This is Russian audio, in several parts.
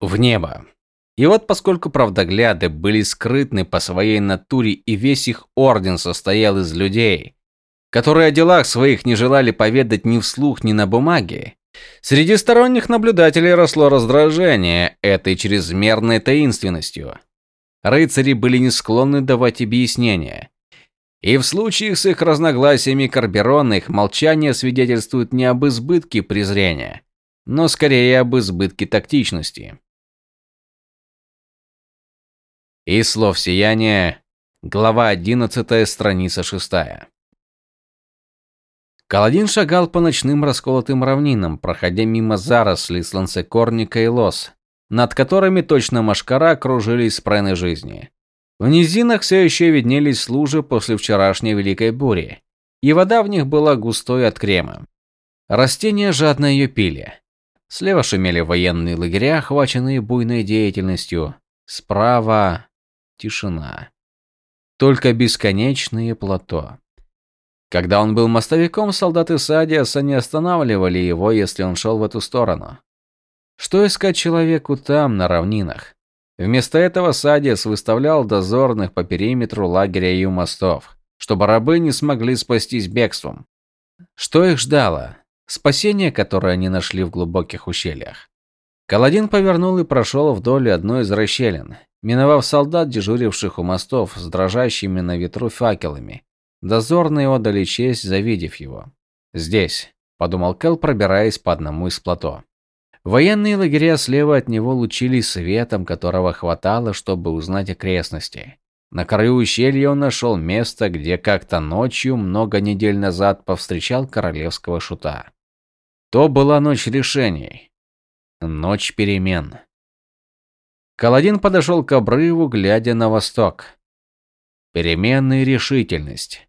в небо. И вот поскольку правдогляды были скрытны по своей натуре и весь их орден состоял из людей, которые о делах своих не желали поведать ни вслух, ни на бумаге, среди сторонних наблюдателей росло раздражение этой чрезмерной таинственностью. Рыцари были не склонны давать объяснения. И в случае с их разногласиями Карберона их молчание свидетельствует не об избытке презрения, но скорее об избытке тактичности. Из слов сияния, глава 11, страница 6. Каладин шагал по ночным расколотым равнинам, проходя мимо зарослей сланцекорника и лос, над которыми точно машкара кружились спрены жизни. В низинах все еще виднелись лужи после вчерашней великой бури, и вода в них была густой от крема. Растения жадно ее пили. Слева шумели военные лагеря, охваченные буйной деятельностью. Справа Тишина. Только бесконечные плато. Когда он был мостовиком, солдаты Садиаса не останавливали его, если он шел в эту сторону. Что искать человеку там, на равнинах? Вместо этого Садиас выставлял дозорных по периметру лагеря и у мостов, чтобы рабы не смогли спастись бегством. Что их ждало? Спасение, которое они нашли в глубоких ущельях. Каладин повернул и прошел вдоль одной из расщелин, Миновав солдат, дежуривших у мостов с дрожащими на ветру факелами, дозорные отдали честь, завидев его. «Здесь», – подумал Кэл, пробираясь по одному из плато. Военные лагеря слева от него лучились светом, которого хватало, чтобы узнать окрестности. На краю ущелья он нашел место, где как-то ночью, много недель назад, повстречал королевского шута. То была ночь решений. Ночь перемен. Каладин подошел к обрыву, глядя на восток. Переменная решительность.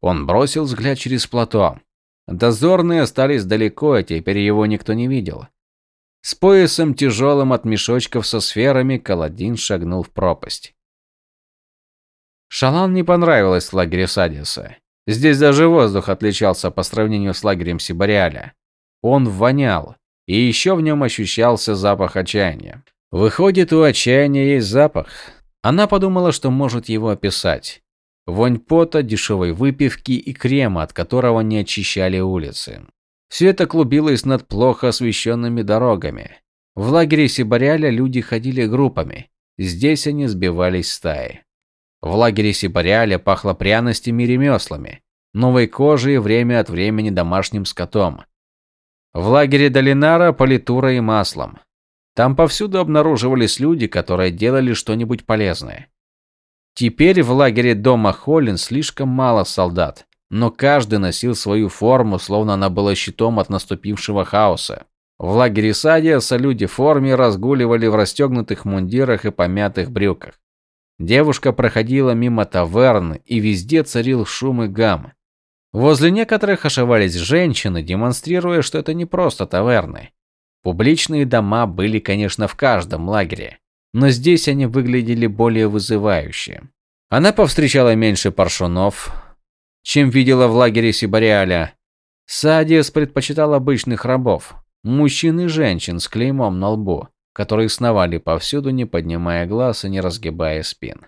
Он бросил взгляд через плато. Дозорные остались далеко, а теперь его никто не видел. С поясом тяжелым от мешочков со сферами Каладин шагнул в пропасть. Шалан не понравилось в лагере Садиса. Здесь даже воздух отличался по сравнению с лагерем Сибариаля. Он вонял, и еще в нем ощущался запах отчаяния. Выходит, у отчаяния есть запах. Она подумала, что может его описать. Вонь пота, дешевой выпивки и крема, от которого не очищали улицы. Все это клубилось над плохо освещенными дорогами. В лагере Сибаряля люди ходили группами. Здесь они сбивались стаи. В лагере Сибаряля пахло пряностями и ремеслами, новой кожей и время от времени домашним скотом. В лагере Долинара – политурой и маслом. Там повсюду обнаруживались люди, которые делали что-нибудь полезное. Теперь в лагере дома Холлин слишком мало солдат, но каждый носил свою форму, словно она была щитом от наступившего хаоса. В лагере Садиаса люди в форме разгуливали в расстегнутых мундирах и помятых брюках. Девушка проходила мимо таверн, и везде царил шум и гам. Возле некоторых ошивались женщины, демонстрируя, что это не просто таверны. Публичные дома были, конечно, в каждом лагере, но здесь они выглядели более вызывающе. Она повстречала меньше паршунов, чем видела в лагере Сибариаля. Садиас предпочитал обычных рабов, мужчин и женщин с клеймом на лбу, которые сновали повсюду, не поднимая глаз и не разгибая спин.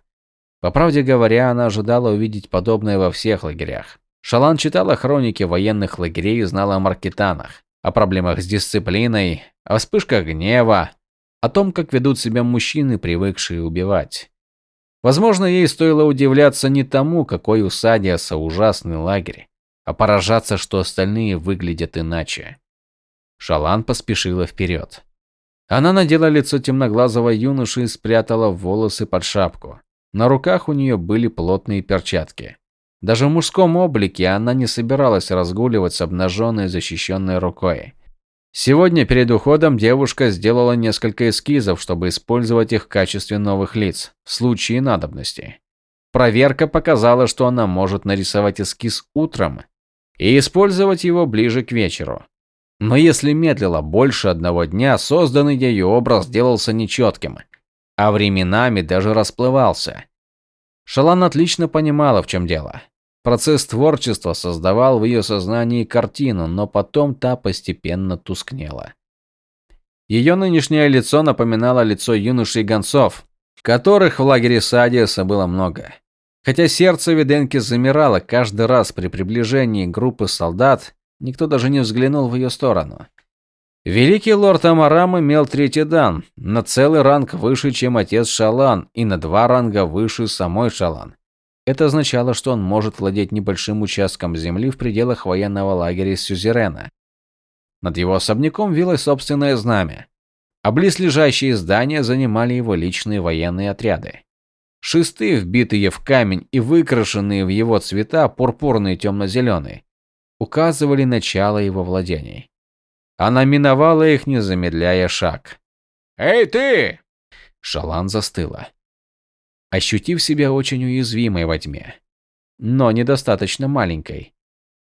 По правде говоря, она ожидала увидеть подобное во всех лагерях. Шалан читала хроники военных лагерей и знала о маркетанах о проблемах с дисциплиной, о вспышках гнева, о том, как ведут себя мужчины, привыкшие убивать. Возможно, ей стоило удивляться не тому, какой у Садиаса ужасный лагерь, а поражаться, что остальные выглядят иначе. Шалан поспешила вперед. Она надела лицо темноглазого юноши и спрятала волосы под шапку. На руках у нее были плотные перчатки. Даже в мужском облике она не собиралась разгуливать с обнаженной защищенной рукой. Сегодня перед уходом девушка сделала несколько эскизов, чтобы использовать их в качестве новых лиц, в случае надобности. Проверка показала, что она может нарисовать эскиз утром и использовать его ближе к вечеру. Но если медлила больше одного дня, созданный ею образ делался нечетким, а временами даже расплывался. Шалан отлично понимала, в чем дело. Процесс творчества создавал в ее сознании картину, но потом та постепенно тускнела. Ее нынешнее лицо напоминало лицо юношей гонцов, которых в лагере Садиса было много. Хотя сердце Виденки замирало каждый раз при приближении группы солдат, никто даже не взглянул в ее сторону. Великий лорд Амарам имел третий дан, на целый ранг выше, чем отец Шалан, и на два ранга выше самой Шалан. Это означало, что он может владеть небольшим участком земли в пределах военного лагеря Сюзерена. Над его особняком вилось собственное знамя, а близлежащие здания занимали его личные военные отряды. Шесты, вбитые в камень и выкрашенные в его цвета, пурпурный и темно-зеленый, указывали начало его владений. Она миновала их, не замедляя шаг. «Эй, ты!» Шалан застыла, ощутив себя очень уязвимой во тьме, но недостаточно маленькой.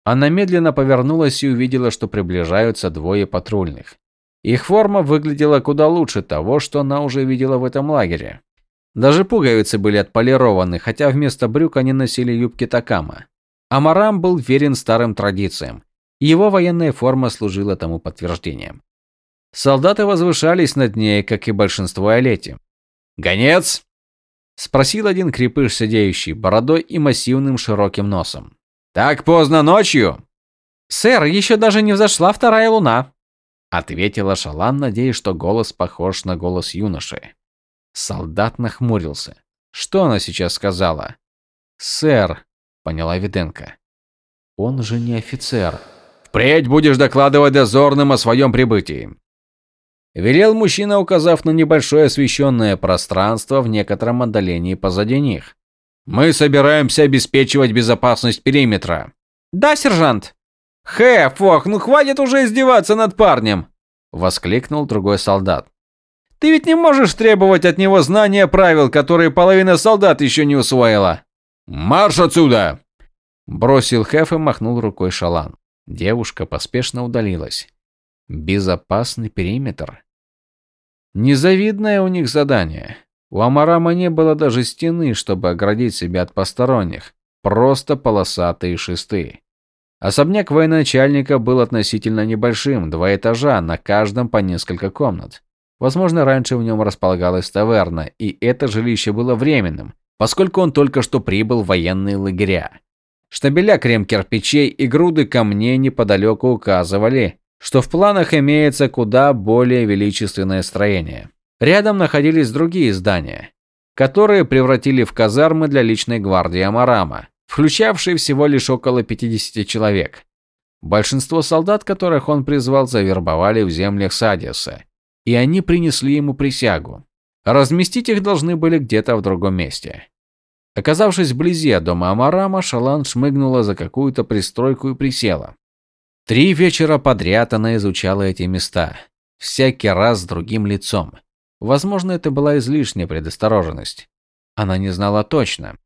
Она медленно повернулась и увидела, что приближаются двое патрульных. Их форма выглядела куда лучше того, что она уже видела в этом лагере. Даже пуговицы были отполированы, хотя вместо брюк они носили юбки такама. Амарам был верен старым традициям. Его военная форма служила тому подтверждением. Солдаты возвышались над ней, как и большинство Олети. «Гонец?» – спросил один крепыш, сидеющий бородой и массивным широким носом. «Так поздно ночью?» «Сэр, еще даже не взошла вторая луна», – ответила Шалан, надеясь, что голос похож на голос юноши. Солдат нахмурился. Что она сейчас сказала? «Сэр», – поняла Виденко. «Он же не офицер». «Впредь будешь докладывать дозорным о своем прибытии», Велел мужчина, указав на небольшое освещенное пространство в некотором отдалении позади них. «Мы собираемся обеспечивать безопасность периметра». «Да, сержант». «Хэ, Фох, ну хватит уже издеваться над парнем!» Воскликнул другой солдат. «Ты ведь не можешь требовать от него знания правил, которые половина солдат еще не усвоила!» «Марш отсюда!» Бросил Хеф и махнул рукой Шалан. Девушка поспешно удалилась. Безопасный периметр. Незавидное у них задание. У Амарама не было даже стены, чтобы оградить себя от посторонних. Просто полосатые шесты. Особняк военачальника был относительно небольшим, два этажа, на каждом по несколько комнат. Возможно, раньше в нем располагалась таверна, и это жилище было временным, поскольку он только что прибыл в военные лагеря. Штабеля крем-кирпичей и груды камней неподалеку указывали, что в планах имеется куда более величественное строение. Рядом находились другие здания, которые превратили в казармы для личной гвардии Амарама, включавшие всего лишь около 50 человек. Большинство солдат, которых он призвал, завербовали в землях Садиса, и они принесли ему присягу. Разместить их должны были где-то в другом месте. Оказавшись вблизи от дома Амарама, Шалан шмыгнула за какую-то пристройку и присела. Три вечера подряд она изучала эти места, всякий раз с другим лицом. Возможно, это была излишняя предосторожность. Она не знала точно.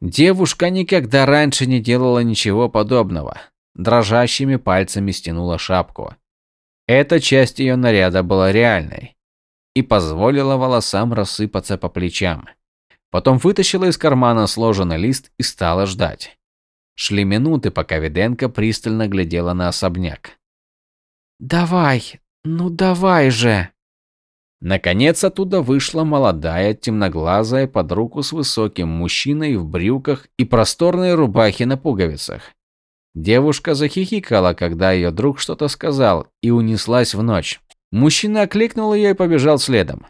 Девушка никогда раньше не делала ничего подобного. Дрожащими пальцами стянула шапку. Эта часть ее наряда была реальной и позволила волосам рассыпаться по плечам. Потом вытащила из кармана сложенный лист и стала ждать. Шли минуты, пока Виденко пристально глядела на особняк. «Давай, ну давай же!» Наконец оттуда вышла молодая, темноглазая под руку с высоким мужчиной в брюках и просторной рубахе на пуговицах. Девушка захихикала, когда ее друг что-то сказал, и унеслась в ночь. Мужчина окликнул ее и побежал следом.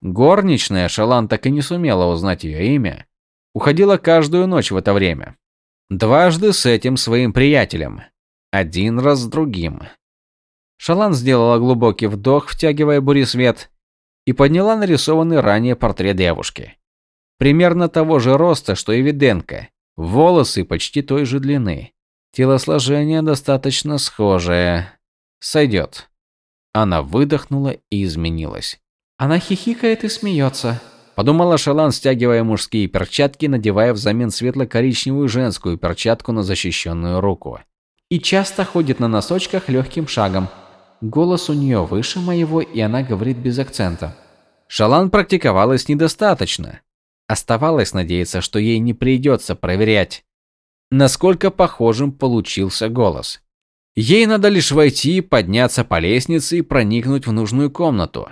Горничная, Шалан так и не сумела узнать ее имя, уходила каждую ночь в это время. Дважды с этим своим приятелем. Один раз с другим. Шалан сделала глубокий вдох, втягивая буресвет, и подняла нарисованный ранее портрет девушки. Примерно того же роста, что и Виденко. Волосы почти той же длины. Телосложение достаточно схожее. Сойдет. Она выдохнула и изменилась. Она хихикает и смеется. Подумала Шалан, стягивая мужские перчатки, надевая взамен светло-коричневую женскую перчатку на защищенную руку. И часто ходит на носочках легким шагом. Голос у нее выше моего, и она говорит без акцента. Шалан практиковалась недостаточно. Оставалось надеяться, что ей не придется проверять, насколько похожим получился голос. Ей надо лишь войти, подняться по лестнице и проникнуть в нужную комнату.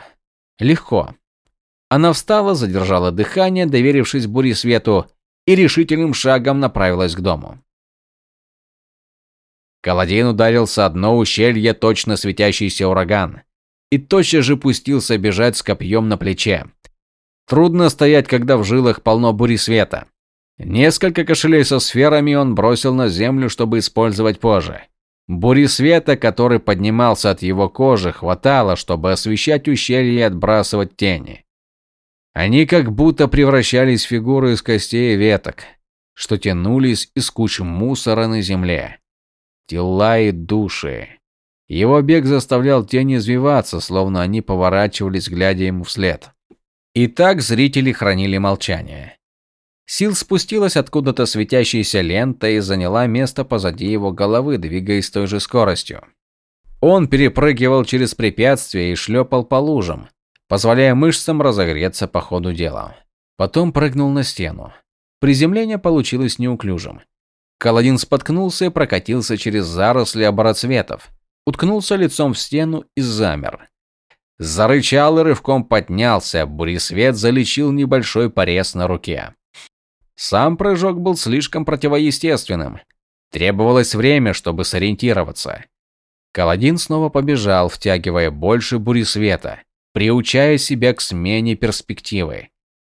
Легко. Она встала, задержала дыхание, доверившись буре свету, и решительным шагом направилась к дому. Каладин ударился о дно ущелья точно светящийся ураган и тотчас же пустился бежать с копьем на плече. Трудно стоять, когда в жилах полно бури света. Несколько кошелей со сферами он бросил на землю, чтобы использовать позже. Бури света, который поднимался от его кожи, хватало, чтобы освещать ущелье и отбрасывать тени. Они как будто превращались в фигуры из костей и веток, что тянулись из куч мусора на земле. Тела и души. Его бег заставлял тени извиваться, словно они поворачивались, глядя ему вслед. И так зрители хранили молчание. Сил спустилась откуда-то светящаяся лента и заняла место позади его головы, двигаясь той же скоростью. Он перепрыгивал через препятствия и шлепал по лужам, позволяя мышцам разогреться по ходу дела. Потом прыгнул на стену. Приземление получилось неуклюжим. Каладин споткнулся и прокатился через заросли обороцветов, уткнулся лицом в стену и замер. Зарычал и рывком поднялся, буресвет залечил небольшой порез на руке. Сам прыжок был слишком противоестественным. Требовалось время, чтобы сориентироваться. Каладин снова побежал, втягивая больше буресвета, приучая себя к смене перспективы.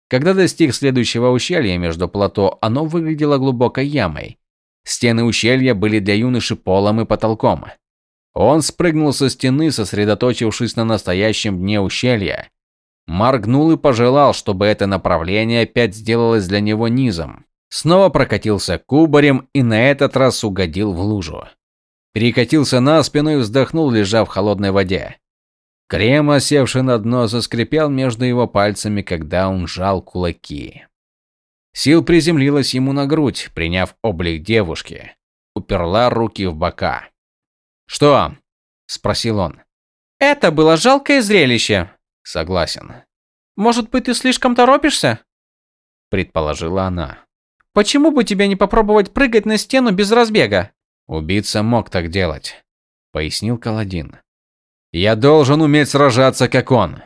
Когда достиг следующего ущелья между плато, оно выглядело глубокой ямой. Стены ущелья были для юноши полом и потолком. Он спрыгнул со стены, сосредоточившись на настоящем дне ущелья, Моргнул и пожелал, чтобы это направление опять сделалось для него низом. Снова прокатился кубарем и на этот раз угодил в лужу. Перекатился на спину и вздохнул, лежа в холодной воде. Крем, осевший на дно, заскрипел между его пальцами, когда он жал кулаки. Сил приземлилась ему на грудь, приняв облик девушки. Уперла руки в бока. «Что?» – спросил он. «Это было жалкое зрелище», Согласен. Может быть, ты слишком торопишься? Предположила она. Почему бы тебе не попробовать прыгать на стену без разбега? Убийца мог так делать, пояснил Каладин. Я должен уметь сражаться, как он.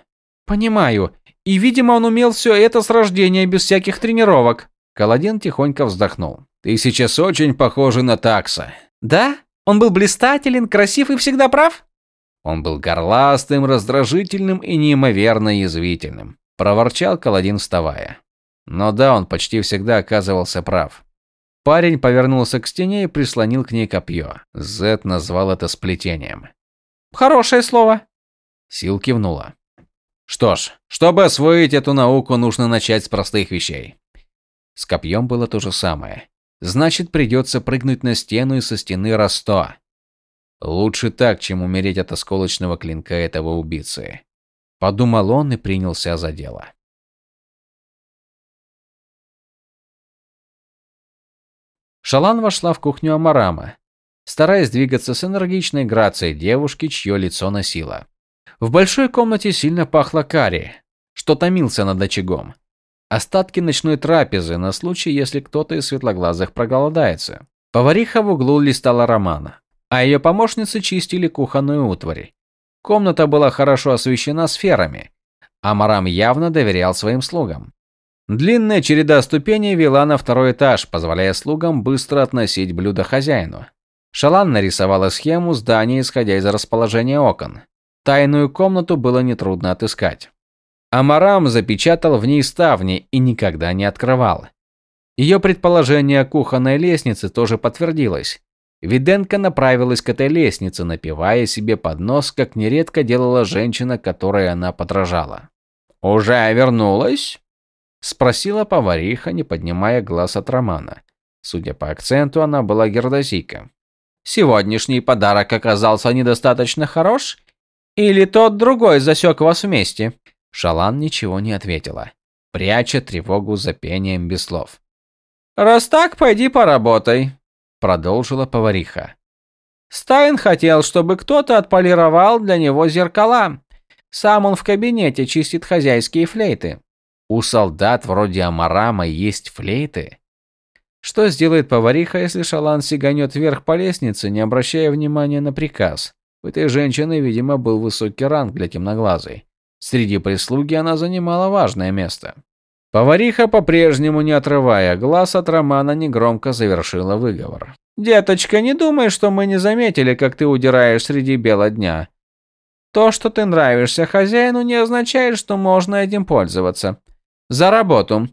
Понимаю. И, видимо, он умел все это с рождения без всяких тренировок. Каладин тихонько вздохнул. Ты сейчас очень похожа на Такса. Да? Он был блистателен, красив и всегда прав? Он был горластым, раздражительным и неимоверно язвительным, проворчал Каладин, вставая. Но да, он почти всегда оказывался прав. Парень повернулся к стене и прислонил к ней копье. Зет назвал это сплетением. «Хорошее слово!» Сил кивнула. «Что ж, чтобы освоить эту науку, нужно начать с простых вещей». С копьем было то же самое. Значит, придется прыгнуть на стену и со стены раз сто. Лучше так, чем умереть от осколочного клинка этого убийцы. Подумал он и принялся за дело. Шалан вошла в кухню Амарама, стараясь двигаться с энергичной грацией девушки, чье лицо носила. В большой комнате сильно пахло карри, что томился над очагом. Остатки ночной трапезы на случай, если кто-то из светлоглазых проголодается. Повариха в углу листала романа а ее помощницы чистили кухонную утварь. Комната была хорошо освещена сферами. Амарам явно доверял своим слугам. Длинная череда ступеней вела на второй этаж, позволяя слугам быстро относить блюда хозяину. Шалан нарисовала схему здания, исходя из расположения окон. Тайную комнату было нетрудно отыскать. Амарам запечатал в ней ставни и никогда не открывал. Ее предположение о кухонной лестнице тоже подтвердилось. Виденко направилась к этой лестнице, напивая себе под нос, как нередко делала женщина, которой она подражала. «Уже вернулась?» – спросила повариха, не поднимая глаз от Романа. Судя по акценту, она была гердозийка. «Сегодняшний подарок оказался недостаточно хорош? Или тот другой засек вас вместе?» Шалан ничего не ответила, пряча тревогу за пением без слов. «Раз так, пойди поработай», продолжила повариха. Стайн хотел, чтобы кто-то отполировал для него зеркала. Сам он в кабинете чистит хозяйские флейты. У солдат вроде Амарама есть флейты. Что сделает повариха, если Шалан сиганет вверх по лестнице, не обращая внимания на приказ? У этой женщины, видимо, был высокий ранг для темноглазой. Среди прислуги она занимала важное место. Повариха, по-прежнему не отрывая глаз от Романа, негромко завершила выговор. «Деточка, не думай, что мы не заметили, как ты удираешь среди бела дня. То, что ты нравишься хозяину, не означает, что можно этим пользоваться. За работу.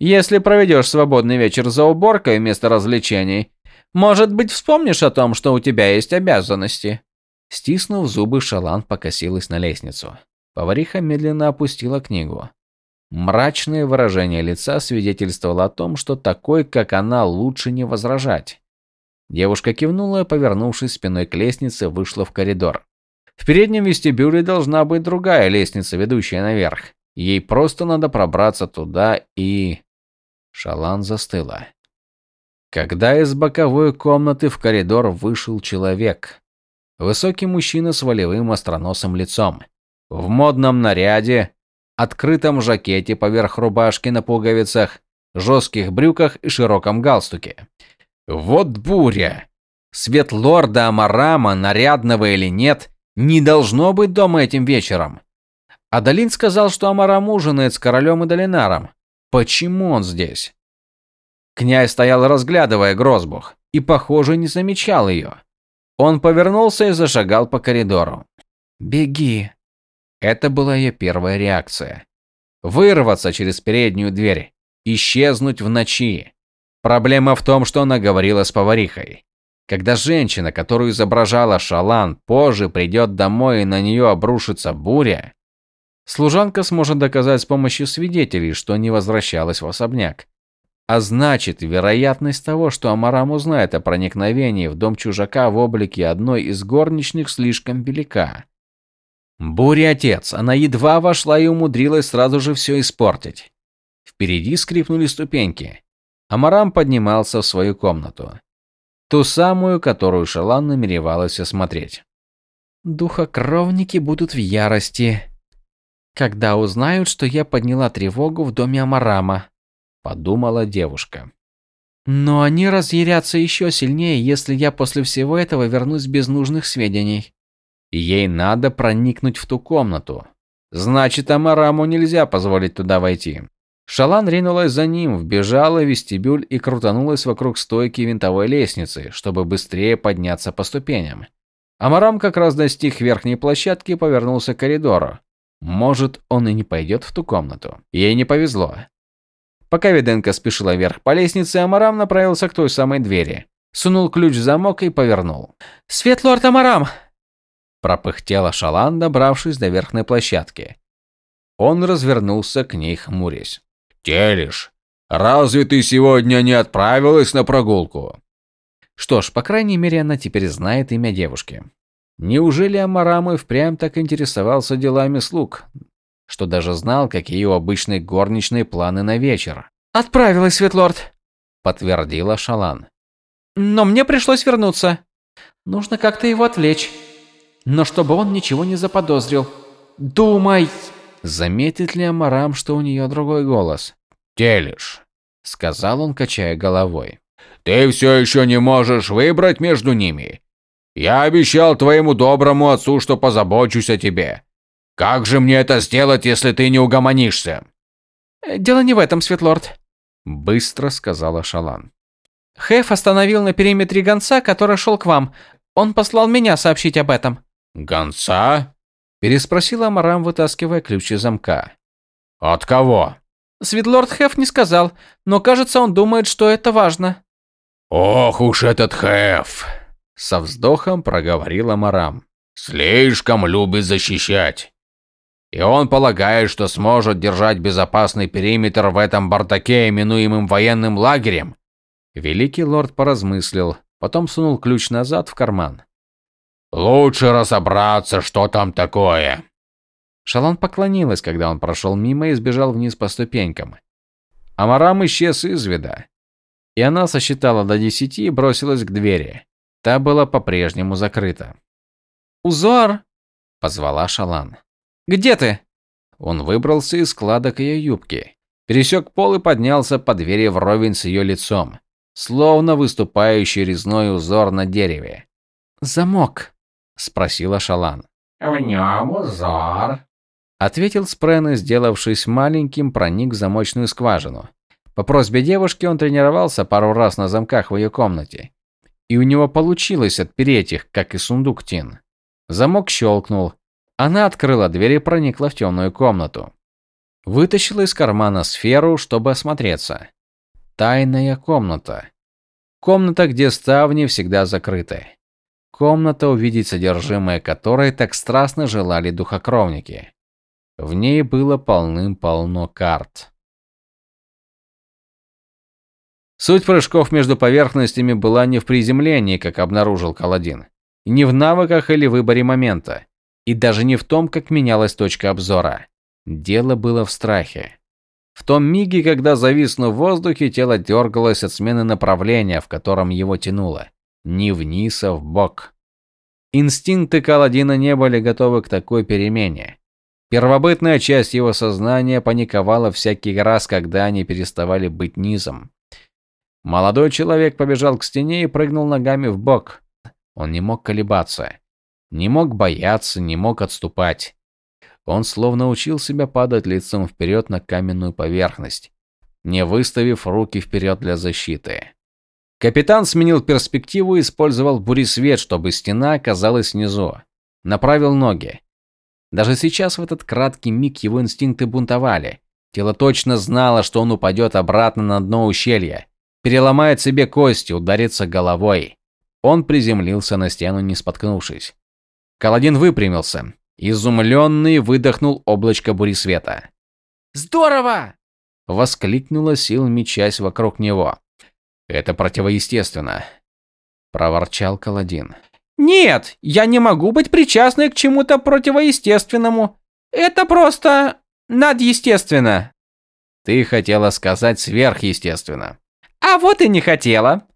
Если проведешь свободный вечер за уборкой вместо развлечений, может быть, вспомнишь о том, что у тебя есть обязанности». Стиснув зубы, Шалан покосилась на лестницу. Повариха медленно опустила книгу. Мрачное выражение лица свидетельствовало о том, что такой, как она, лучше не возражать. Девушка кивнула повернувшись спиной к лестнице, вышла в коридор. В переднем вестибюле должна быть другая лестница, ведущая наверх. Ей просто надо пробраться туда и... Шалан застыла. Когда из боковой комнаты в коридор вышел человек. Высокий мужчина с волевым остроносым лицом. В модном наряде, открытом жакете поверх рубашки на пуговицах, жестких брюках и широком галстуке. Вот буря! Свет лорда Амарама, нарядного или нет, не должно быть дома этим вечером. Адалин сказал, что Амарам ужинает с королем и Долинаром. Почему он здесь? Князь стоял, разглядывая Грозбух, и, похоже, не замечал ее. Он повернулся и зашагал по коридору. «Беги», это была ее первая реакция. Вырваться через переднюю дверь, исчезнуть в ночи. Проблема в том, что она говорила с поварихой. Когда женщина, которую изображала Шалан, позже придет домой и на нее обрушится буря, служанка сможет доказать с помощью свидетелей, что не возвращалась в особняк. А значит, вероятность того, что Амарам узнает о проникновении в дом чужака в облике одной из горничных, слишком велика. Буря отец, она едва вошла и умудрилась сразу же все испортить. Впереди скрипнули ступеньки. Амарам поднимался в свою комнату. Ту самую, которую Шалан намеревалась осмотреть. «Духокровники будут в ярости, когда узнают, что я подняла тревогу в доме Амарама», – подумала девушка. «Но они разъярятся еще сильнее, если я после всего этого вернусь без нужных сведений». Ей надо проникнуть в ту комнату. Значит, Амараму нельзя позволить туда войти. Шалан ринулась за ним, вбежала в вестибюль и крутанулась вокруг стойки винтовой лестницы, чтобы быстрее подняться по ступеням. Амарам как раз достиг верхней площадки и повернулся к коридору. Может, он и не пойдет в ту комнату. Ей не повезло. Пока Виденко спешила вверх по лестнице, Амарам направился к той самой двери. Сунул ключ в замок и повернул. «Светлорд Амарам!» пропыхтела Шалан, добравшись до верхней площадки. Он развернулся к ней, хмурясь. «Телиш, разве ты сегодня не отправилась на прогулку?» Что ж, по крайней мере, она теперь знает имя девушки. Неужели Амарам и впрямь так интересовался делами слуг, что даже знал, какие у обычной горничной планы на вечер? «Отправилась, Светлорд», — подтвердила Шалан. «Но мне пришлось вернуться. Нужно как-то его отвлечь» но чтобы он ничего не заподозрил. Думай!» Заметит ли Амарам, что у нее другой голос? «Телишь», — сказал он, качая головой. «Ты все еще не можешь выбрать между ними. Я обещал твоему доброму отцу, что позабочусь о тебе. Как же мне это сделать, если ты не угомонишься?» «Дело не в этом, Светлорд», — быстро сказала Шалан. «Хэф остановил на периметре гонца, который шел к вам. Он послал меня сообщить об этом». «Гонца?» – переспросил Амарам, вытаскивая ключ из замка. «От кого?» Светлорд Хеф не сказал, но кажется, он думает, что это важно. «Ох уж этот Хеф!» – со вздохом проговорил Амарам. «Слишком любит защищать. И он полагает, что сможет держать безопасный периметр в этом бардаке, именуемым военным лагерем?» Великий лорд поразмыслил, потом сунул ключ назад в карман. Лучше разобраться, что там такое. Шалан поклонилась, когда он прошел мимо и сбежал вниз по ступенькам. Амарам исчез из вида. И она сосчитала до десяти и бросилась к двери. Та была по-прежнему закрыта. «Узор!» – позвала Шалан. «Где ты?» Он выбрался из складок ее юбки, пересек пол и поднялся по двери вровень с ее лицом. словно выступающий резной узор на дереве. «Замок», – спросила Шалан. «В нем узор», – ответил Спрен и, сделавшись маленьким, проник в замочную скважину. По просьбе девушки он тренировался пару раз на замках в ее комнате. И у него получилось отпереть их, как и сундук Тин. Замок щелкнул. Она открыла дверь и проникла в темную комнату. Вытащила из кармана сферу, чтобы осмотреться. Тайная комната. Комната, где ставни всегда закрыты. Комната, увидеть содержимое которой так страстно желали духокровники. В ней было полным-полно карт. Суть прыжков между поверхностями была не в приземлении, как обнаружил Каладин, не в навыках или выборе момента, и даже не в том, как менялась точка обзора. Дело было в страхе. В том миге, когда зависнув в воздухе, тело дергалось от смены направления, в котором его тянуло. Не вниз, а в бок. Инстинкты Каладина не были готовы к такой перемене. Первобытная часть его сознания паниковала всякий раз, когда они переставали быть низом. Молодой человек побежал к стене и прыгнул ногами в бок. Он не мог колебаться, не мог бояться, не мог отступать. Он словно учил себя падать лицом вперед на каменную поверхность, не выставив руки вперед для защиты. Капитан сменил перспективу и использовал буресвет, чтобы стена оказалась внизу. Направил ноги. Даже сейчас, в этот краткий миг, его инстинкты бунтовали. Тело точно знало, что он упадет обратно на дно ущелья переломает себе кости, ударится головой. Он приземлился на стену, не споткнувшись. Каладин выпрямился, изумленный выдохнул облачко бури света. «Здорово!» – воскликнула сил, мечась вокруг него. «Это противоестественно», – проворчал Каладин. «Нет, я не могу быть причастной к чему-то противоестественному. Это просто надъестественно». «Ты хотела сказать сверхъестественно», а вот и не хотела.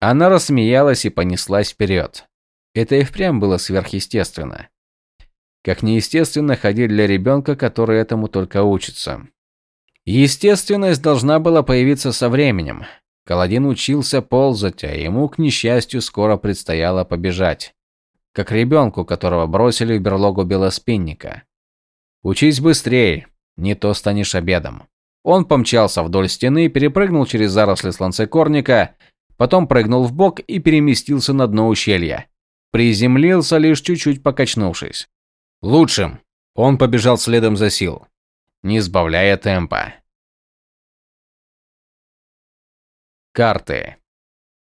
Она рассмеялась и понеслась вперед. Это и впрямь было сверхъестественно. Как неестественно ходить для ребенка, который этому только учится. Естественность должна была появиться со временем. Каладин учился ползать, а ему, к несчастью, скоро предстояло побежать. Как ребенку, которого бросили в берлогу белоспинника. Учись быстрее, не то станешь обедом. Он помчался вдоль стены, перепрыгнул через заросли сланцекорника, потом прыгнул в бок и переместился на дно ущелья. Приземлился, лишь чуть-чуть покачнувшись. Лучшим. Он побежал следом за сил, не сбавляя темпа. Карты.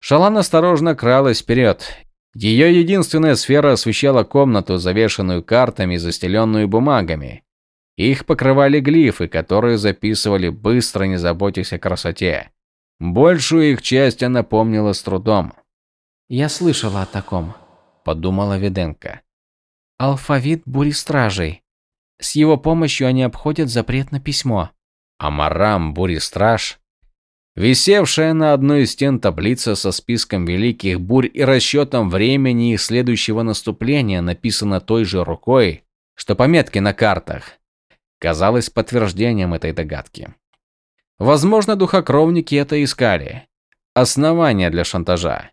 Шалан осторожно кралась вперед. Ее единственная сфера освещала комнату, завешенную картами, застеленную бумагами. Их покрывали глифы, которые записывали быстро, не заботясь о красоте. Большую их часть она помнила с трудом. «Я слышала о таком», – подумала Виденко. «Алфавит бури стражей. С его помощью они обходят запрет на письмо». Амарам бури-страж, висевшая на одной из стен таблица со списком великих бурь и расчетом времени их следующего наступления, написана той же рукой, что пометки на картах казалось подтверждением этой догадки. Возможно, духокровники это искали. Основания для шантажа.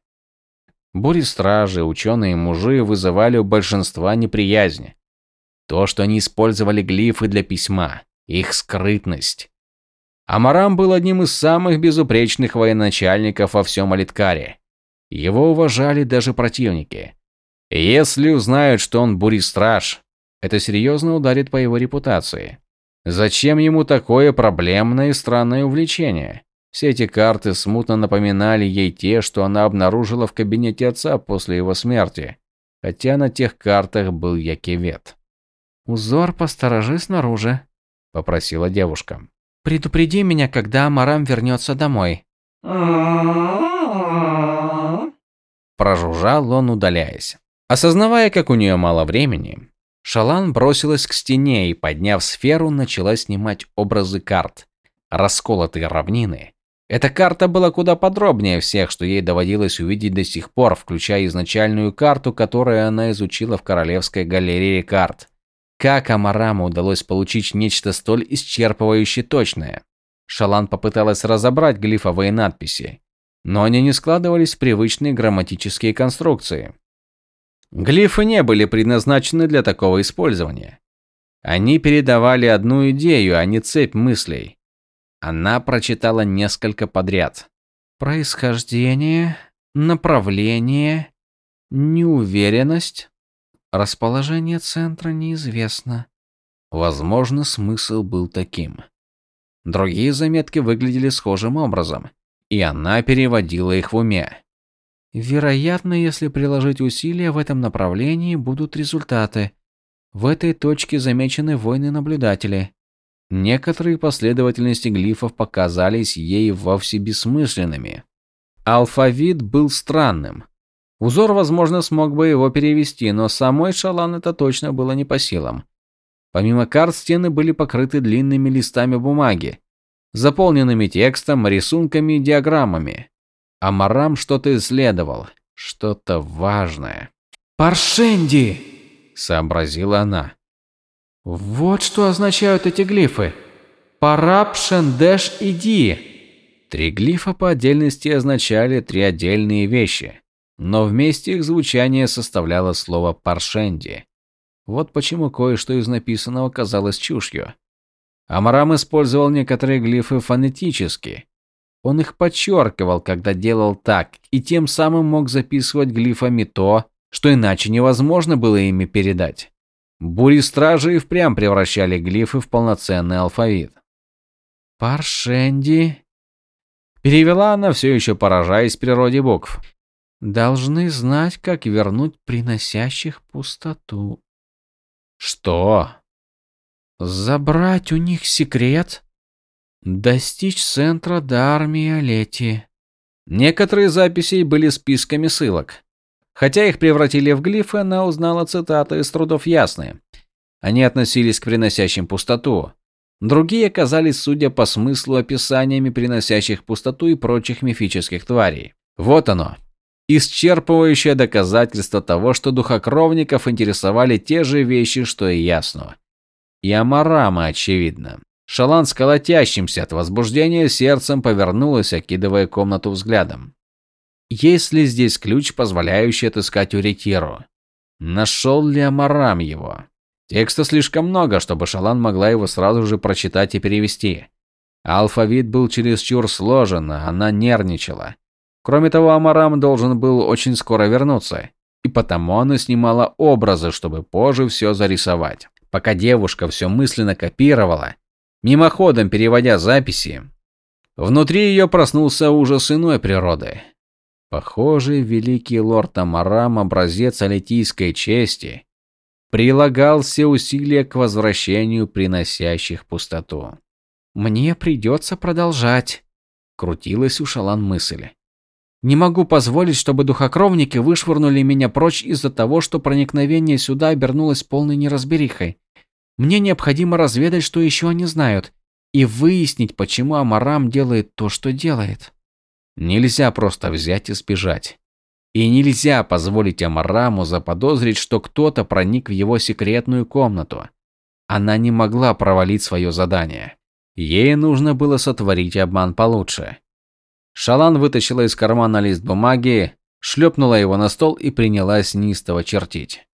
Бури-стражи, ученые-мужи вызывали у большинства неприязнь. То, что они использовали глифы для письма, их скрытность. Амарам был одним из самых безупречных военачальников во всем Алиткаре. Его уважали даже противники. Если узнают, что он бури-страж, это серьезно ударит по его репутации. Зачем ему такое проблемное и странное увлечение? Все эти карты смутно напоминали ей те, что она обнаружила в кабинете отца после его смерти, хотя на тех картах был Якивет. «Узор посторожи снаружи», – попросила девушка. «Предупреди меня, когда Амарам вернется домой». Прожужжал он, удаляясь. Осознавая, как у нее мало времени, Шалан бросилась к стене и, подняв сферу, начала снимать образы карт. Расколотые равнины. Эта карта была куда подробнее всех, что ей доводилось увидеть до сих пор, включая изначальную карту, которую она изучила в Королевской галерее карт. Как Амараму удалось получить нечто столь исчерпывающе точное? Шалан попыталась разобрать глифовые надписи. но они не складывались в привычные грамматические конструкции. Глифы не были предназначены для такого использования. Они передавали одну идею, а не цепь мыслей. Она прочитала несколько подряд. Происхождение, направление, неуверенность, расположение центра неизвестно. Возможно, смысл был таким. Другие заметки выглядели схожим образом, и она переводила их в уме. Вероятно, если приложить усилия в этом направлении, будут результаты. В этой точке замечены войны-наблюдатели. Некоторые последовательности глифов показались ей вовсе бессмысленными. Алфавит был странным. Узор, возможно, смог бы его перевести, но самой Шалан это точно было не по силам. Помимо карт, стены были покрыты длинными листами бумаги, заполненными текстом, рисунками и диаграммами. А Марам что-то исследовал, что-то важное. «Паршенди!» – сообразила она. Вот что означают эти глифы. Параб, Шендеш и Ди. Три глифа по отдельности означали три отдельные вещи, но вместе их звучание составляло слово «паршенди». Вот почему кое-что из написанного казалось чушью. Амарам использовал некоторые глифы фонетически. Он их подчеркивал, когда делал так, и тем самым мог записывать глифами то, что иначе невозможно было ими передать. Бури-стражи и впрямь превращали глифы в полноценный алфавит. «Паршенди», – перевела она, все еще поражаясь природе букв. «Должны знать, как вернуть приносящих пустоту». «Что?» «Забрать у них секрет?» «Достичь центра до армии Олети». Некоторые записи были списками ссылок. Хотя их превратили в глифы, она узнала цитаты из трудов ясные. Они относились к приносящим пустоту. Другие оказались, судя по смыслу, описаниями приносящих пустоту и прочих мифических тварей. Вот оно. Исчерпывающее доказательство того, что духокровников интересовали те же вещи, что и ясно. И Амарама, очевидно. Шалан с колотящимся от возбуждения сердцем повернулась, окидывая комнату взглядом. Есть ли здесь ключ, позволяющий отыскать Уритиру? Нашел ли Амарам его? Текста слишком много, чтобы Шалан могла его сразу же прочитать и перевести. Алфавит был чересчур сложен, она нервничала. Кроме того, Амарам должен был очень скоро вернуться, и потому она снимала образы, чтобы позже все зарисовать. Пока девушка все мысленно копировала, мимоходом переводя записи, внутри ее проснулся ужас иной природы. Похоже, великий лорд Амарам, образец алитийской чести, прилагал все усилия к возвращению приносящих пустоту. «Мне придется продолжать», — крутилась у Шалан мысль. «Не могу позволить, чтобы духокровники вышвырнули меня прочь из-за того, что проникновение сюда обернулось полной неразберихой. Мне необходимо разведать, что еще они знают, и выяснить, почему Амарам делает то, что делает». Нельзя просто взять и сбежать. И нельзя позволить Амараму заподозрить, что кто-то проник в его секретную комнату. Она не могла провалить свое задание. Ей нужно было сотворить обман получше. Шалан вытащила из кармана лист бумаги, шлепнула его на стол и принялась неистово чертить.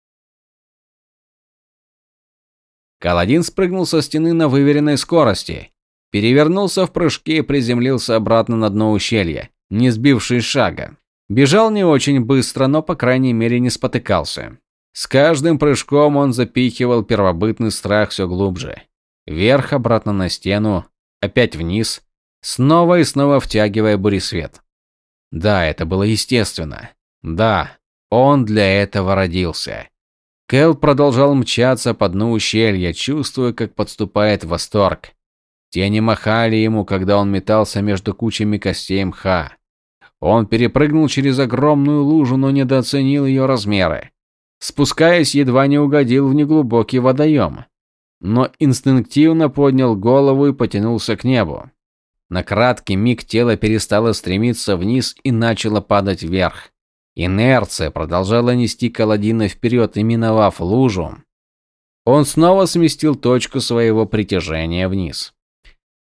Каладин спрыгнул со стены на выверенной скорости, перевернулся в прыжке и приземлился обратно на дно ущелья, не сбившись шага. Бежал не очень быстро, но по крайней мере не спотыкался. С каждым прыжком он запихивал первобытный страх все глубже. Вверх, обратно на стену, опять вниз, снова и снова втягивая буресвет. Да, это было естественно. Да, он для этого родился. Кэл продолжал мчаться по дну ущелья, чувствуя, как подступает восторг. Тени махали ему, когда он метался между кучами костей мха. Он перепрыгнул через огромную лужу, но недооценил ее размеры. Спускаясь, едва не угодил в неглубокий водоем. Но инстинктивно поднял голову и потянулся к небу. На краткий миг тело перестало стремиться вниз и начало падать вверх. Инерция продолжала нести Каладина вперед, и миновав лужу, он снова сместил точку своего притяжения вниз.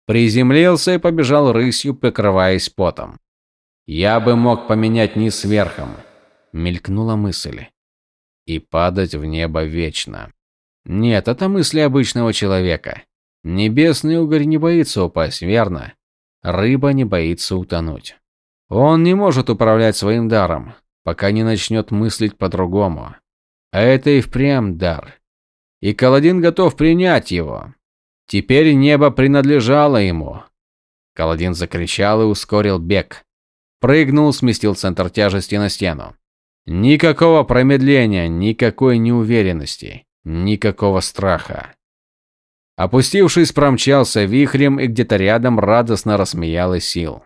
Приземлился и побежал рысью, покрываясь потом. Я бы мог поменять низ сверхом, мелькнула мысль. И падать в небо вечно. Нет, это мысли обычного человека. Небесный угорь не боится упасть, верно? Рыба не боится утонуть. Он не может управлять своим даром, пока не начнет мыслить по-другому. А это и впрямь дар. И Каладин готов принять его. Теперь небо принадлежало ему. Каладин закричал и ускорил бег. Прыгнул, сместил центр тяжести на стену. Никакого промедления, никакой неуверенности, никакого страха. Опустившись, промчался вихрем и где-то рядом радостно рассмеялась сил.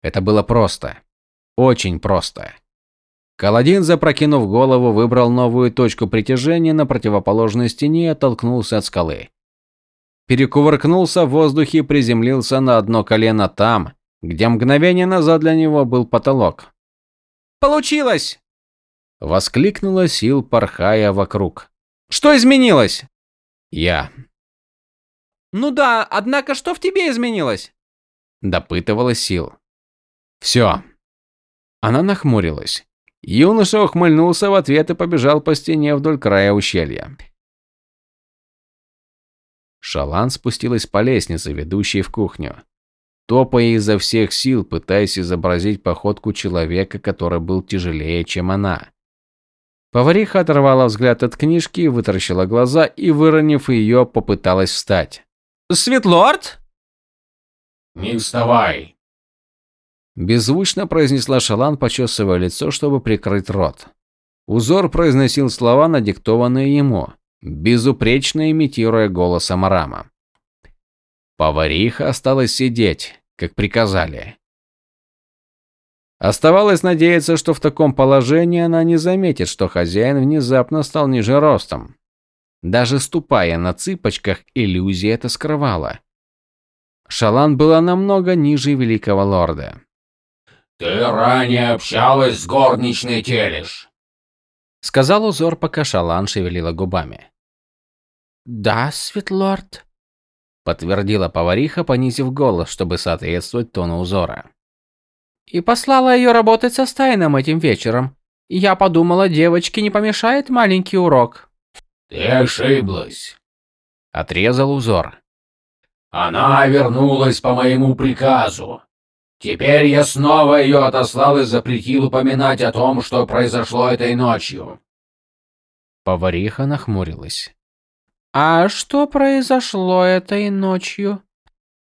Это было просто. Очень просто. Каладин, запрокинув голову, выбрал новую точку притяжения на противоположной стене и оттолкнулся от скалы перекувыркнулся в воздухе и приземлился на одно колено там, где мгновение назад для него был потолок. «Получилось!» – воскликнула Сил, порхая вокруг. «Что изменилось?» «Я». «Ну да, однако что в тебе изменилось?» – допытывалась Сил. «Все». Она нахмурилась. Юноша ухмыльнулся в ответ и побежал по стене вдоль края ущелья. Шалан спустилась по лестнице, ведущей в кухню, топая изо всех сил, пытаясь изобразить походку человека, который был тяжелее, чем она. Повариха оторвала взгляд от книжки, вытаращила глаза и, выронив ее, попыталась встать. «Светлорд?» «Не вставай!» Беззвучно произнесла Шалан, почесывая лицо, чтобы прикрыть рот. Узор произносил слова, надиктованные ему безупречно имитируя голос Амарама. Повариха осталась сидеть, как приказали. Оставалось надеяться, что в таком положении она не заметит, что хозяин внезапно стал ниже ростом. Даже ступая на цыпочках, иллюзия это скрывала. Шалан была намного ниже великого лорда. «Ты ранее общалась с горничной Телиш?» Сказал узор, пока Шалан шевелила губами. «Да, Светлорд», — подтвердила повариха, понизив голос, чтобы соответствовать тону узора. «И послала ее работать со Стайном этим вечером. Я подумала, девочке не помешает маленький урок». «Ты ошиблась», — отрезал узор. «Она вернулась по моему приказу. Теперь я снова ее отослал и запретил упоминать о том, что произошло этой ночью». Повариха нахмурилась. «А что произошло этой ночью?»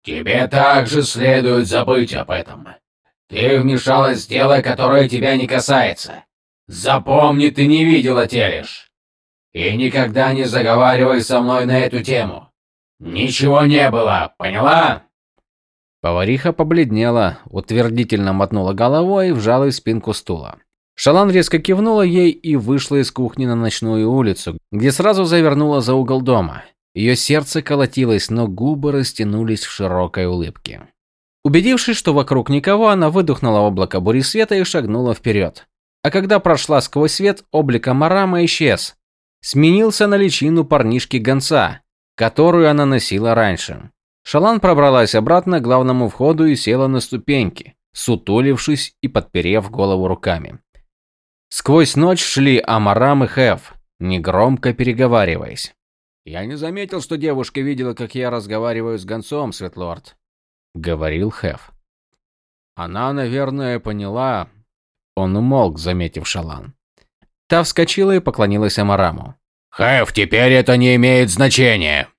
«Тебе также следует забыть об этом. Ты вмешалась в дело, которое тебя не касается. Запомни, ты не видела Телеш. И никогда не заговаривай со мной на эту тему. Ничего не было, поняла?» Повариха побледнела, утвердительно мотнула головой и вжалась в спинку стула. Шалан резко кивнула ей и вышла из кухни на ночную улицу, где сразу завернула за угол дома. Ее сердце колотилось, но губы растянулись в широкой улыбке. Убедившись, что вокруг никого, она выдохнула облако бури света и шагнула вперед. А когда прошла сквозь свет, облик Амарама исчез. Сменился на личину парнишки-гонца, которую она носила раньше. Шалан пробралась обратно к главному входу и села на ступеньки, сутулившись и подперев голову руками. Сквозь ночь шли Амарам и Хеф, негромко переговариваясь. «Я не заметил, что девушка видела, как я разговариваю с гонцом, Светлорд», — говорил Хеф. «Она, наверное, поняла...» Он умолк, заметив Шалан. Та вскочила и поклонилась Амараму. «Хеф, теперь это не имеет значения!»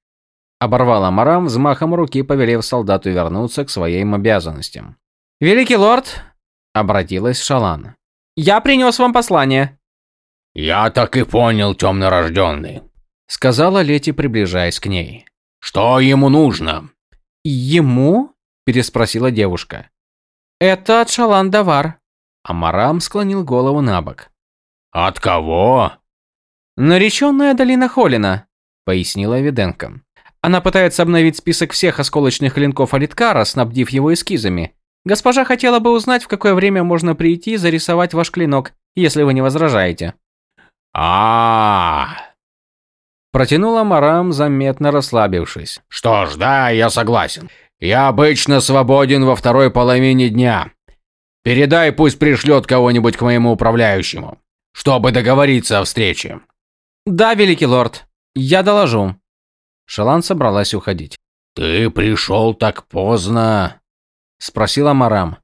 Оборвал Амарам, взмахом руки повелев солдату вернуться к своим обязанностям. «Великий лорд!» — обратилась Шалан. Я принес вам послание. Я так и понял, темнорожденный, сказала Лети, приближаясь к ней. Что ему нужно? Ему? переспросила девушка. Это от Шалан-Давар. Амарам склонил голову на бок. От кого? Нареченная долина Холина, пояснила Виденко. Она пытается обновить список всех осколочных клинков Алиткара, снабдив его эскизами. Госпожа хотела бы узнать, в какое время можно прийти и зарисовать ваш клинок, если вы не возражаете. а, Протянула Марам, заметно расслабившись. Что ж, да, я согласен. Я обычно свободен во второй половине дня. Передай, пусть пришлет кого-нибудь к моему управляющему, чтобы договориться о встрече. Да, великий лорд. Я доложу. Шалан собралась уходить. Ты пришел так поздно, спросила Марам.